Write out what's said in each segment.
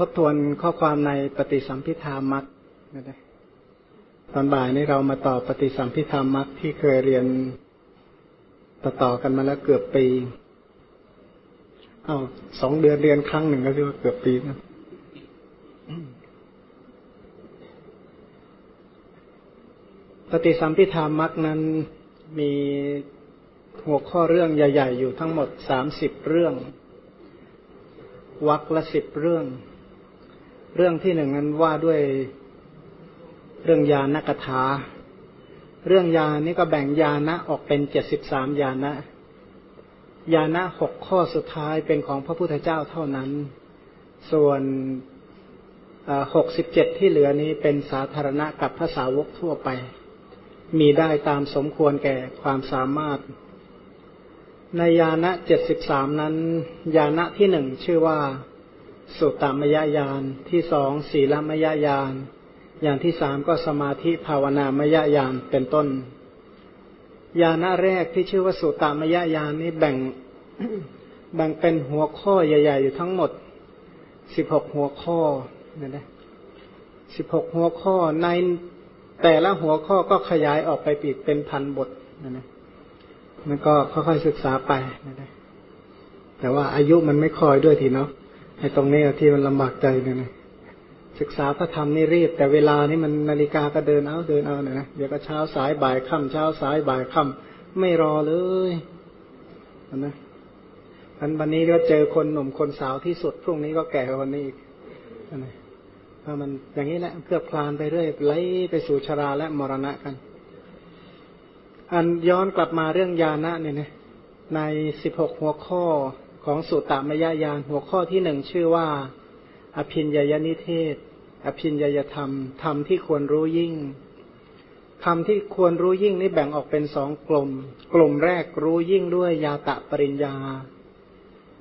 ทบทวนข้อความในปฏิสัมพิธามักนะตอนบ่ายนี้เรามาต่อปฏิสัมพิธามักที่เคยเรียนต่อต่อกันมาแล้วเกือบปี เอาสองเดือนเรียนครั้งหนึ่งก็เรียกว่าเกือบปีนะปฏิสัมพิธามักนั้นมีหัวข้อเรื่องใหญ่ ๆ อยู่ทั้งหมดสามสิบเรื่องวักละสิบเรื่อง เรื่องที่หนึ่งนั้นว่าด้วยเรื่องยานกถา เรื่องยานี้ก็แบ่งยานะออกเป็นเจ็ดสิบสามยานะ ยานะหกข้อสุดท้ายเป็นของพระพุทธเจ้าเท่านั้น ส่วนหกสิบเจ็ดที่เหลือนี้เป็นสาธารณะกับภาษาวกทั่วไป มีได้ตามสมควรแก่ความสามารถ ในยานะเจ็ดสิบสามนั้น ยานะที่หนึ่งชื่อว่า สุตตามยญาณที่สองศีลมยญาณอย่างที่สามก็สมาธิภาวนามยญาณเป็นต้นญาณแรกที่ชื่อว่าสุตตามยญาณนี้แบ่งแบ่งเป็นหัวข้อใหญ่ ๆ อยู่ทั้งหมดสิบหกหัวข้อนะนะสิบหกหัวข้อในแต่ละหัวข้อก็ขยายออกไปปีกเป็นพันบทนะนะมันก็ค่อยๆศึกษาไปนะนะแต่ว่าอายุมันไม่คอยด้วยทีเนาะ ไอ้ตรงนี้ที่มันลำบากใจเนี่ยนะศึกษาพระธรรมนี่รีบ แต่เวลานี่มันนาฬิกาก็เดินเอาเดินเอาเนี่ยนะเดี๋ยวก็เช้าสายบ่ายค่ำเช้าสายบ่ายค่ำไม่รอเลยนะอันวันนี้ก็เจอคนหนุ่มคนสาวที่สุดพรุ่งนี้ก็แก่กว่านี้อีกนะเพราะมันอย่างนี้แหละเคลือบคลานไปเรื่อยไหลไปสู่ชราและมรณะกัน อันย้อนกลับมาเรื่องญาณะเนี่ยนะในสิบหกหัวข้อ ของสุตตามยญาณหัวข้อที่หนึ่งชื่อว่า อภินญยนิเทศ อภินญยธรรมธรรมที่ควรรู้ยิ่งธรรมที่ควรรู้ยิ่งนี่แบ่งออกเป็นสองกลุ่ม กลุ่มแรกรู้ยิ่งด้วยยาตะปริญญา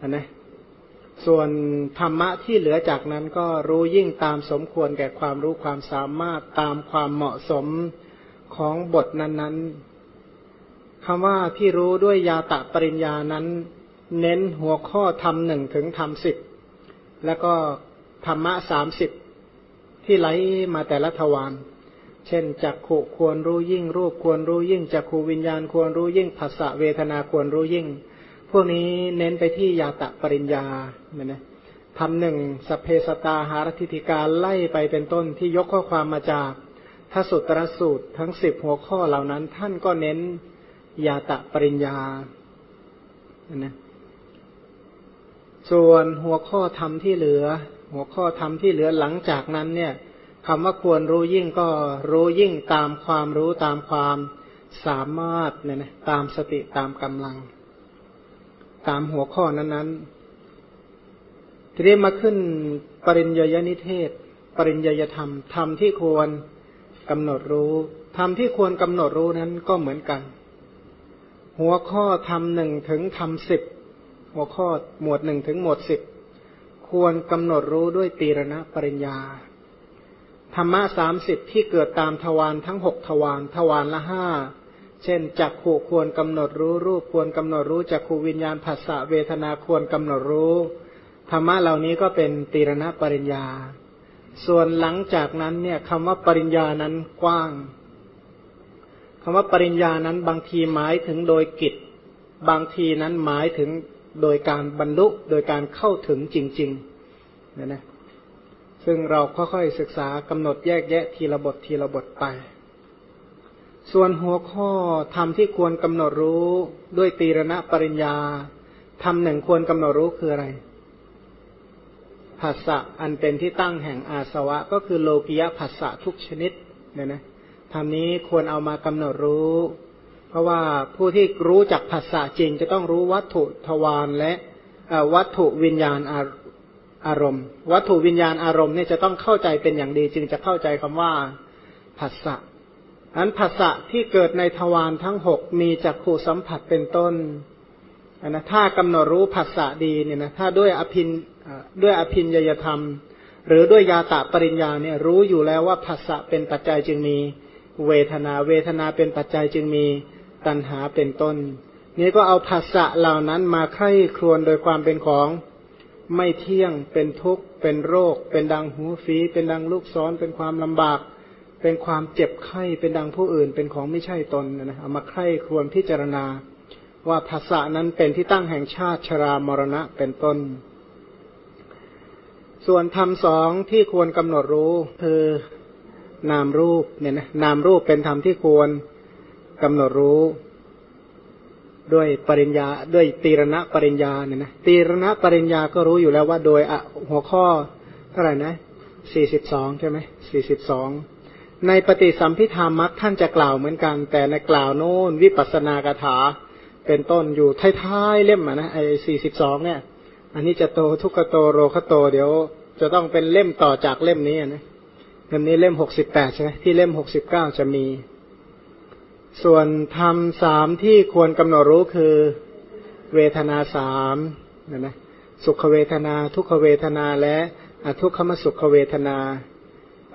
อันนะส่วนธรรมะที่เหลือจากนั้นก็รู้ยิ่งตามสมควรแก่ความรู้ความสามารถตามความเหมาะสมของบทนั้นๆคำว่าที่รู้ด้วยยาตะปริญญานั้น เน้นหัวข้อธรรมหนึ่งถึงธรรมสิบแล้วก็ธรรมะสามสิบที่ไหลมาแต่ละทวารเช่นจักขุควรรู้ยิ่ง รูปควรรู้ยิ่งจักขูวิญญาณควรรู้ยิ่งภาษาเวทนาควรรู้ยิ่ง พวกนี้เน้นไปที่ยาตะปริญญาเนี่ยนะทำหนึ่งสเพสตาหารทิติการไล่ไปเป็นต้นที่ยกข้อความมาจากทสุตรสูตรทั้งสิบหัวข้อเหล่านั้น ท่านก็เน้นยาตะปริญญานะ ส่วนหัวข้อธรรมที่เหลือ หัวข้อธรรมที่เหลือหลังจากนั้นเนี่ยคำว่าควรรู้ยิ่งก็รู้ยิ่งตามความรู้ตามความสามารถเนี่ยนะตามสติตามกำลัง ตามหัวข้อนั้นๆทีนี้มาขึ้นปริญญยนิเทศ ปริญญยธรรมธรรมที่ควรกำหนดรู้ธรรมที่ควรกำหนดรู้นั้นก็เหมือนกัน หัวข้อธรรมหนึ่งถึงธรรมสิบ หัวข้อหมวดหนึ่งถึงหมวดสิบควรกำหนดรู้ด้วยตีรณปริญญา ธรรมะสามสิบที่เกิดตามทวารทั้งหกทวารทวารละห้าเช่นจักขู่ควรกำหนดรู้รูปควรกำหนดรู้จักขูวิญญาณภาษาเวทนาควรกำหนดรู้ ธรรมะเหล่านี้ก็เป็นตีรณปริญญา ส่วนหลังจากนั้นเนี่ยคำว่าปริญญานั้นกว้างคำว่าปริญญานั้นบางทีหมายถึงโดยกิจ บางทีนั้นหมายถึง โดยการบรรลุโดยการเข้าถึงจริงๆนะนะซึ่งเราค่อยๆศึกษากำหนดแยกแยะทีละบททีละบทไป ส่วนหัวข้อธรรมที่ควรกำหนดรู้ด้วยตีรณะปริญญาธรรมหนึ่งควรกำหนดรู้คืออะไรภาษะอันเป็นที่ตั้งแห่งอาสวะ ก็คือโลกิยะภาษะทุกชนิดเนี่ยนะธรรมนี้ควรเอามากำหนดรู้ เพราะว่าผู้ที่รู้จักภาษาจริง จะต้องรู้วัตถุทวารและวัตถุวิญญาณอารมณ์ วัตถุวิญญาณอารมณ์เนี่ยจะต้องเข้าใจเป็นอย่างดี จึงจะเข้าใจคำว่าภาษะอันภาษะที่เกิดในทวารทั้งหกมีจักขู่สัมผัสเป็นต้นนะถ้ากำหนดรู้ภาษะดีเนี่ยนะถ้าด้วยอภินด้วยอภินยยธรรม หรือด้วยยาตะปริญญาเนี่ยรู้อยู่แล้วว่าภาษะเป็นปัจจัยจึงมี เวทนา เวทนาเป็นปัจจัยจึงมี ตัณหาเป็นต้น นี้ก็เอาภาษะเหล่านั้นมาไข้ครวนโดยความเป็นของไม่เที่ยงเป็นทุกข์เป็นโรค เป็นดังหูฝีเป็นดังลูกซ้อนเป็นความลำบาก เป็นความเจ็บไข้เป็นดังผู้อื่น เป็นของไม่ใช่ตนนะเอามาใคร่ครวญพิจารณา ว่าภาษานั้นเป็นที่ตั้งแห่งชาติชรามรณะเป็นต้น ส่วนธรรมสองที่ควรกำหนดรู้คือนามรูปเนี่ยนะนามรูปเป็นธรรมที่ควร กำหนดรู้ ด้วยปริญญาด้วยตีรณะปริญญาเนี่ยนะตีรณะปริญญาก็รู้อยู่แล้วว่าโดยหัวข้อเท่าไหร่นะสี่สิบสองใช่ไหมสี่สิบสองในปฏิสัมพิธามักท่านจะกล่าวเหมือนกัน แต่ในกล่าวโน้นวิปัสสนากถา เป็นต้นอยู่ท้ายๆเล่มอะนะไอ้สี่สิบสองเนี่ย อันนี้จะโตทุกขโตโรคโต เดี๋ยวจะต้องเป็นเล่มต่อจากเล่มนี้นะเล่มนี้เล่มหกสิบแปดใช่ไหมที่เล่มหกสิบเก้าจะมี ส่วนธรรมสามที่ควรกำหนดรู้คือเวทนาสามนะนะสุขเวทนา ทุกขเวทนาและอทุกขมสุขเวทนา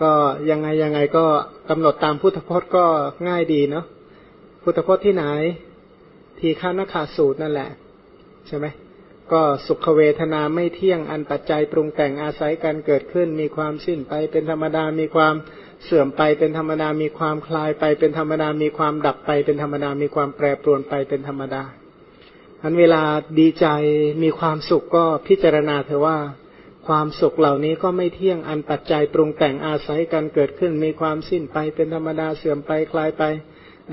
ก็ยังไงยังไงก็กำหนดตามพุทธพจน์ก็ง่ายดีเนาะพุทธพจน์ที่ไหน ทีฆานาคาสูตรนั่นแหละ ใช่ไหม ก็สุขเวทนาไม่เที่ยงอันปัจจัยปรุงแต่งอาศัยการเกิดขึ้น มีความสิ้นไปเป็นธรรมดามีความเสื่อมไปเป็นธรรมดามีความคลายไปเป็นธรรมดามีความดับไปเป็นธรรมดามีความแปรปรวนไปเป็นธรรมดาอันเวลาดีใจมีความสุขก็พิจารณาเถอะว่า ความสุขเหล่านี้ก็ไม่เที่ยงอันปัจจัยปรุงแต่งอาศัยการเกิดขึ้น มีความสิ้นไปเป็นธรรมดาเสื่อมไปคลายไป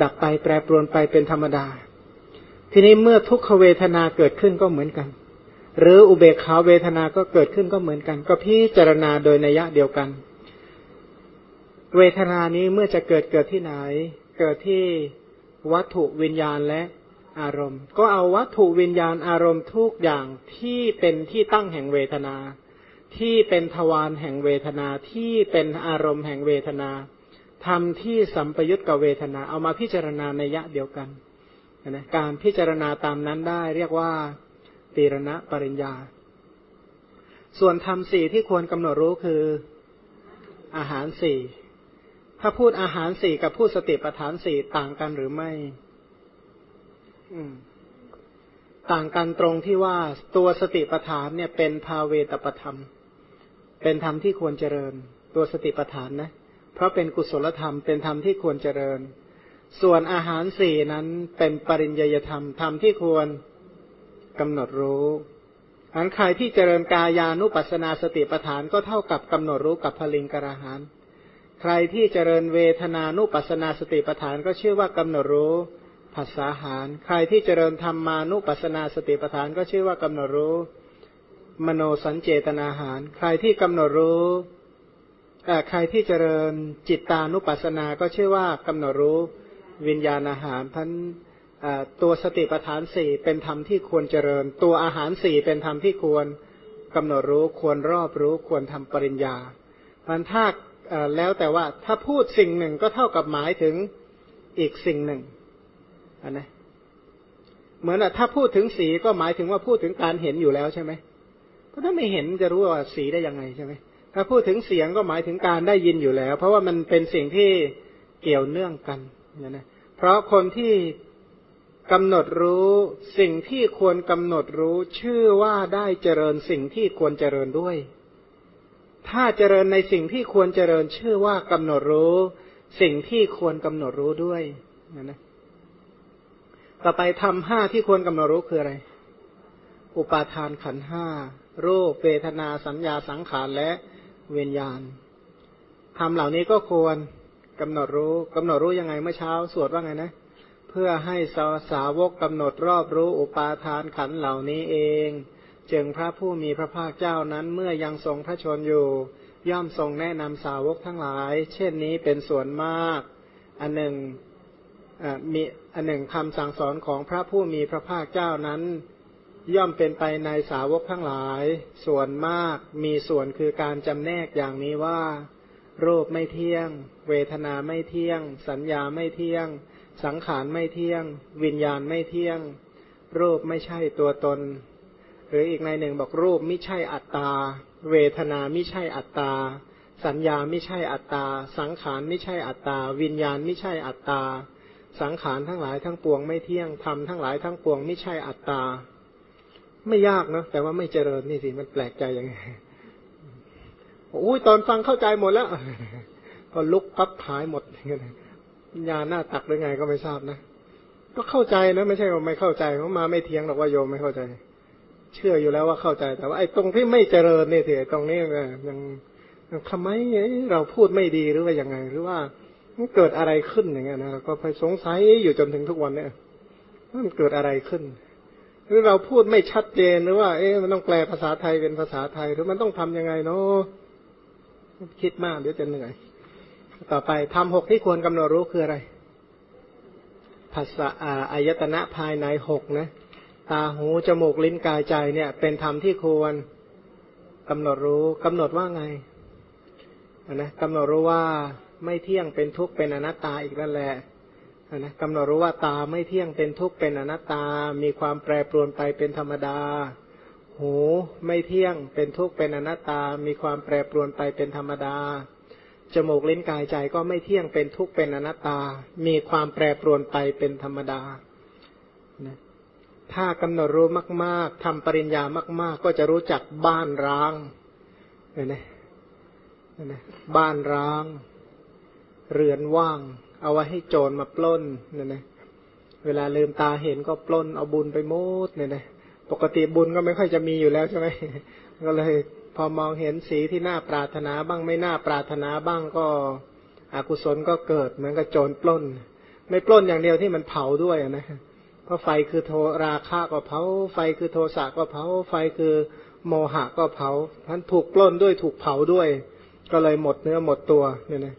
ดับไปแปรปรวนไปเป็นธรรมดา ทีนี้เมื่อทุกขเวทนาเกิดขึ้นก็เหมือนกัน หรืออุเบกขาเวทนาก็เกิดขึ้นก็เหมือนกัน ก็พิจารณาโดยนัยะเดียวกัน เวทนานี้เมื่อจะเกิดเกิดที่ไหน เกิดที่วัตถุวิญญาณและอารมณ์ ก็เอาวัตถุวิญญาณอารมณ์ทุกอย่างที่เป็นที่ตั้งแห่งเวทนา ที่เป็นทวารแห่งเวทนาที่เป็นอารมณ์แห่งเวทนาทำที่สัมปยุตกับเวทนา เอามาพิจารณาในยะเดียวกันนะการพิจารณาตามนั้นได้เรียกว่า ตีรณะปริญญา ส่วนธรรมสี่ที่ควรกำหนดรู้คืออาหารสี่ถ้าพูดอาหารสี่กับพูดสติปัฏฐานสี่ต่างกันหรือไม่ต่างกันตรงที่ว่าตัวสติปัฏฐานเนี่ยเป็นภาเวตประธรรม เป็นธรรมที่ควรเจริญ ตัวสติปัฏฐานนะ เพราะเป็นกุศลธรรมเป็นธรรมที่ควรเจริญ ส่วนอาหารสี่นั้นเป็นปริญญยธรรมธรรมที่ควร กำหนดรู้อันใครที่เจริญกายานุปัสนาสติปัฏฐานก็เท่ากับกำหนดรู้กับพลิงกระหานใครที่เจริญเวทนานุปัสนาสติปัฏฐานก็ชื่อว่ากำหนดรู้ภาษาหาร ใครที่เจริญธรรมานุปัสนาสติปัฏฐานก็ชื่อว่ากำหนดรู้ มโนสัญเจตนาหาร ใครที่กำหนดรู้ใครที่เจริญจิตตานุปัสนาก็ชื่อว่ากำหนดรู้วิญญาณอาหารพัน ตัวสติปัฏฐานสี่เป็นธรรมที่ควรเจริญ ตัวอาหารสี่เป็นธรรมที่ควรกำหนดรู้ควรรอบรู้ควรทำปริญญามันถ้าแล้วแต่ว่าถ้าพูดสิ่งหนึ่งก็เท่ากับหมายถึงอีกสิ่งหนึ่งอันนะเหมือนถ้าพูดถึงสีก็หมายถึงว่าพูดถึงการเห็นอยู่แล้วใช่ไหมเพราะถ้าไม่เห็นจะรู้ว่าสีได้ยังไงใช่ไหมถ้าพูดถึงเสียงก็หมายถึงการได้ยินอยู่แล้ว เพราะว่ามันเป็นสิ่งที่เกี่ยวเนื่องกันนะเพราะคนที่ กำหนดรู้สิ่งที่ควรกำหนดรู้ ชื่อว่าได้เจริญสิ่งที่ควรเจริญด้วย ถ้าเจริญในสิ่งที่ควรเจริญ ชื่อว่ากำหนดรู้ สิ่งที่ควรกำหนดรู้ด้วยนะนะต่อไปทำห้าที่ควรกำหนดรู้คืออะไร อุปาทานขันห้ารูปเวทนาสัญญาสังขารและเวียญญาณทำเหล่านี้ก็ควรกำหนดรู้กำหนดรู้ยังไงเมื่อเช้า สวดว่าไงนะ เพื่อให้สาสาวกกำหนดรอบรู้อุปาทานขันเหล่านี้เอง จึงพระผู้มีพระภาคเจ้านั้นเมื่อยังทรงพระชนอยู่ ย่อมทรงแนะนำสาวกทั้งหลาย เช่นนี้เป็นส่วนมาก อันหนึ่งมีอันหนึ่งคำสั่งสอนของพระผู้มีพระภาคเจ้านั้น ย่อมเป็นไปในสาวกทั้งหลาย ส่วนมากมีส่วนคือการจำแนกอย่างนี้ว่า รูปไม่เที่ยง เวทนาไม่เที่ยง สัญญาไม่เที่ยง สังขารไม่เที่ยง วิญญาณไม่เที่ยง รูปไม่ใช่ตัวตน หรืออีกในหนึ่งบอกรูปไม่ใช่อัตตา เวทนาไม่ใช่อัตตา สัญญาไม่ใช่อัตตา สังขารไม่ใช่อัตตา วิญญาณไม่ใช่อัตตา สังขารทั้งหลายทั้งปวงไม่เที่ยงธรรมทั้งหลายทั้งปวงไม่ใช่อัตตา ไม่ยากนะแต่ว่าไม่เจริญนี่สิมันแปลกใจยังไงโอ้ยตอนฟังเข้าใจหมดแล้วพอลุกปั๊บหายหมดอย่างเงี้ย ญาหน้าตักหรือไงก็ไม่ทราบนะ ก็เข้าใจนะไม่ใช่ว่าไม่เข้าใจเขามาไม่เทียงหรอกว่าโยมไม่เข้าใจ เชื่ออยู่แล้วว่าเข้าใจ แต่ว่าไอ้ตรงที่ไม่เจริญเนี่สิตรงนี้ยังทำไมเราพูดไม่ดีหรือว่ายังไง หรือว่ามันเกิดอะไรขึ้นอย่างเงี้ยนะก็ไปสงสัยอยู่จนถึงทุกวันเนี่ยมันเกิดอะไรขึ้น หรือเราพูดไม่ชัดเจนหรือว่า เอ๊ะมันต้องแปลภาษาไทยเป็นภาษาไทย หรือมันต้องทํำยังไงเนาะคิดมากเดี๋ยวจะเหนื่อย ต่อไปทำหกที่ควรกำหนดรู้คืออะไรภาษาอายตนะภายในหกนะ ตาหูจมูกลิ้นกายใจเนี่ย เป็นธรรมที่ควรกำหนดรู้กำหนดว่าไงนะกำหนดรู้ว่าไม่เที่ยงเป็นทุกข์เป็นอนัตตาอีกนั่นแหละนะกำหนดรู้ว่าตาไม่เที่ยงเป็นทุกข์เป็นอนัตตา มีความแปรปรวนไปเป็นธรรมดา หูไม่เที่ยงเป็นทุกข์เป็นอนัตตา มีความแปรปรวนไปเป็นธรรมดา จมูกลิ้นกายใจก็ไม่เที่ยงเป็นทุกข์เป็นอนัตตา มีความแปรปรวนไปเป็นธรรมดานะถ้ากำหนดรู้มาก ๆทำปริญญามาก ๆ ก็จะรู้จักบ้านร้างเห็นไหมนะบ้านร้าง เรือนว่าง เอาไว้ให้โจรมาปล้นเนี่ยนะเวลาลืมตาเห็นก็ปล้นเอาบุญไปโมดเนี่ยนะปกติบุญก็ไม่ค่อยจะมีอยู่แล้วใช่ไหมก็เลย พอมองเห็นสีที่น่าปรารถนาบ้างไม่น่าปรารถนาบ้างก็อกุศลก็เกิดเหมือนกับโจรปล้น ไม่ปล้นอย่างเดียวที่มันเผาด้วยนะเพราะไฟคือโทราคะก็เผา ไฟคือโทสะก็เผา ไฟคือโมหะก็เผาท่านถูกปล้นด้วยถูกเผาด้วย ก็เลยหมดเนื้อหมดตัวเนี่ยนะ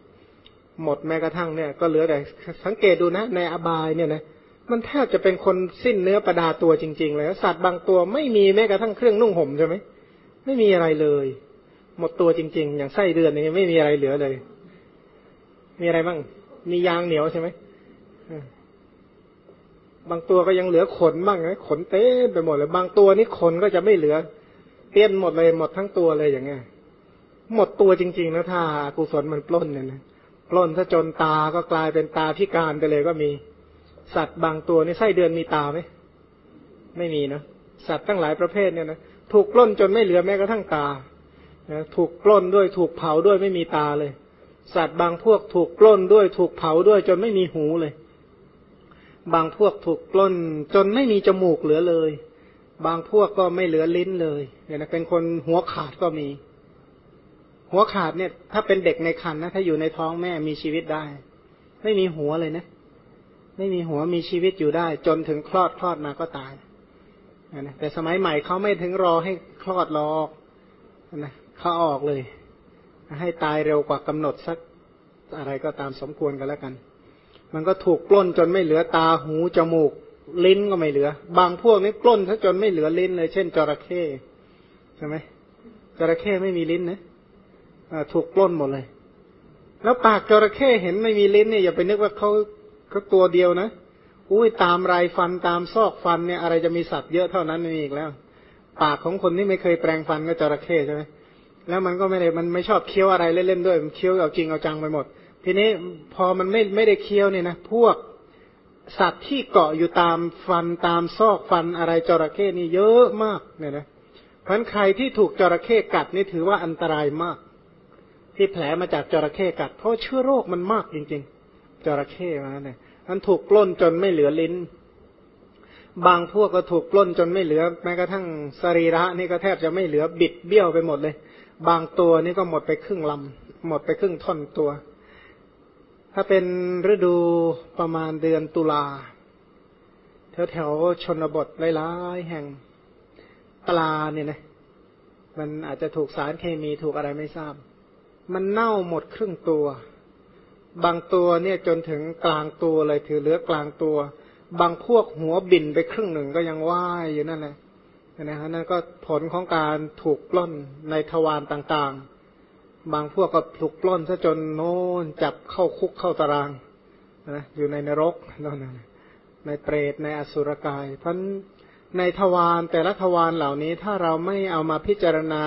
หมดแม้กระทั่งเนี่ยก็เหลือแต่สังเกตดูนะ ในอบายเนี่ยนะมันแทบจะเป็นคนสิ้นเนื้อประดาตัวจริง ๆ เลยสัตว์บางตัวไม่มีแม้กระทั่งเครื่องนุ่งห่มใช่ไหม ไม่มีอะไรเลย หมดตัวจริง ๆ อย่างไส้เดือนอย่ไม่มีอะไรเหลือเลย มีอะไรบ้าง มียางเหนียวใช่ไหมบางตัวก็ยังเหลือขนบ้างนะขนเต้ไปหมดเลย บางตัวนี่ขนก็จะไม่เหลือเตี้ยนหมดเลยหมดทั้งตัวเลยอย่างเงี้ยหมดตัวจริง ๆ นะถ้ากุศลมันปล้นเนี่ยนะปล้นถ้าจนตาก็กลายเป็นตาพิการไปเลยก็มี สัตว์บางตัวนี่ไส้เดือนมีตาไหมไม่มีนะสัตว์ตั้งหลายประเภทเนี่ยนะ ถูกปล้นจนไม่เหลือแม้กระทั่งตาถูกปล้นด้วยถูกเผาด้วยไม่มีตาเลย สัตว์บางพวกถูกปล้นด้วยถูกเผาด้วยจนไม่มีหูเลย บางพวกถูกปล้นจนไม่มีจมูกเหลือเลย บางพวกก็ไม่เหลือลิ้นเลยเนี่ยนะเป็นคนหัวขาดก็มี หัวขาดเนี่ย ถ้าเป็นเด็กในครรภ์นะถ้าอยู่ในท้องแม่มีชีวิตได้ ไม่มีหัวเลยนะ ไม่มีหัวมีชีวิตอยู่ได้ จนถึงคลอดคลอดมาก็ตาย นะแต่สมัยใหม่เขาไม่ถึงรอให้คลอดรอกนะเขาออกเลย ให้ตายเร็วกว่ากำหนดสักอะไรก็ตามสมควรกันแล้วกัน มันก็ถูกปล้นจนไม่เหลือตาหูจมูก ลิ้นก็ไม่เหลือ บางพวกนี้ปล้นถ้าจนไม่เหลือลิ้นเลย เช่นจระเข้ใช่ไหมจระเข้ไม่มีลิ้นนะถูกปล้นหมดเลย แล้วปากจระเข้เห็นไม่มีลิ้นเนี่ยอย่าไปนึกว่าเขาเขาตัวเดียวนะ อุ้ยตามไรฟันตามซอกฟันเนี่ยอะไรจะมีสัตว์เยอะเท่านั้นนี่อีกแล้ว ปากของคนที่ไม่เคยแปลงฟันก็จระเข้ใช่ไหมแล้วมันก็ไม่ได้มันไม่ชอบเคี้ยวอะไรเล่นๆด้วยมันเคี้ยวเอาจริงเอาจังไปหมด ทีนี้พอมันไม่ไม่ได้เคี้ยวเนี่ยนะพวกสัตว์ที่เกาะอยู่ตามฟันตามซอกฟันอะไรจระเข้นี่เยอะมากเนี่ยนะเพราะใครที่ถูกจระเข้กัดนี่ถือว่าอันตรายมาก ที่แผลมาจากจระเข้กัด เพราะเชื้อโรคมันมากจริง ๆจระเข้มาเนี่ย มันถูกปล้นจนไม่เหลือลิ้น บางพวกก็ถูกปล้นจนไม่เหลือ แม้กระทั่งสรีระนี่ก็แทบจะไม่เหลือบิดเบี้ยวไปหมดเลย บางตัวนี่ก็หมดไปครึ่งลำหมดไปครึ่งท่อนตัว ถ้าเป็นฤดูประมาณเดือนตุลาแถวแถวชนบทหลายๆแห่งปลาเนี่ยนะมันอาจจะถูกสารเคมีถูกอะไรไม่ทราบ มันเน่าหมดครึ่งตัว บางตัวเนี่ยจนถึงกลางตัวเลยถือเหลือกลางตัว บางพวกหัวบินไปครึ่งหนึ่งก็ยังว่ายอยู่นั่นแหละนะฮะนั่นก็ผลของการถูกปล้นในทวารต่างๆ บางพวกก็ถูกปล้นซะจนโน่นจับเข้าคุกเข้าตารางนะอยู่ในนรกนั่นนะในเปรตในอสุรกาย เพราะในทวารแต่ละทวารเหล่านี้ถ้าเราไม่เอามาพิจารณา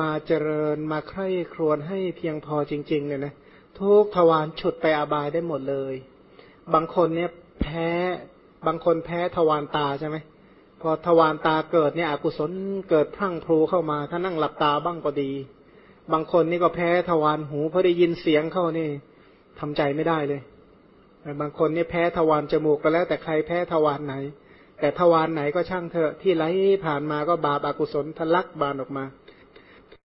มาเจริญมาใคร่ครวญให้เพียงพอจริง ๆ เนี่ยนะ ทุกทวารฉุดไปอบายได้หมดเลย บางคนเนี่ยแพ้บางคนแพ้ทวารตาใช่ไหมพอทวารตาเกิดเนี่ยอกุศลเกิดพรั่งพรูเข้ามาถ้านั่งหลับตาบ้างก็ดี บางคนนี่ก็แพ้ทวารหูเพอได้ยินเสียงเข้านี่ทำใจไม่ได้เลยบางคนนี่แพ้ทวารจมูกก็แล้ว แต่ใครแพ้ทวารไหน แต่ทวารไหนก็ช่างเถอะที่ไหลผ่านมาก็บาปอากุศลทะลักบานออกมา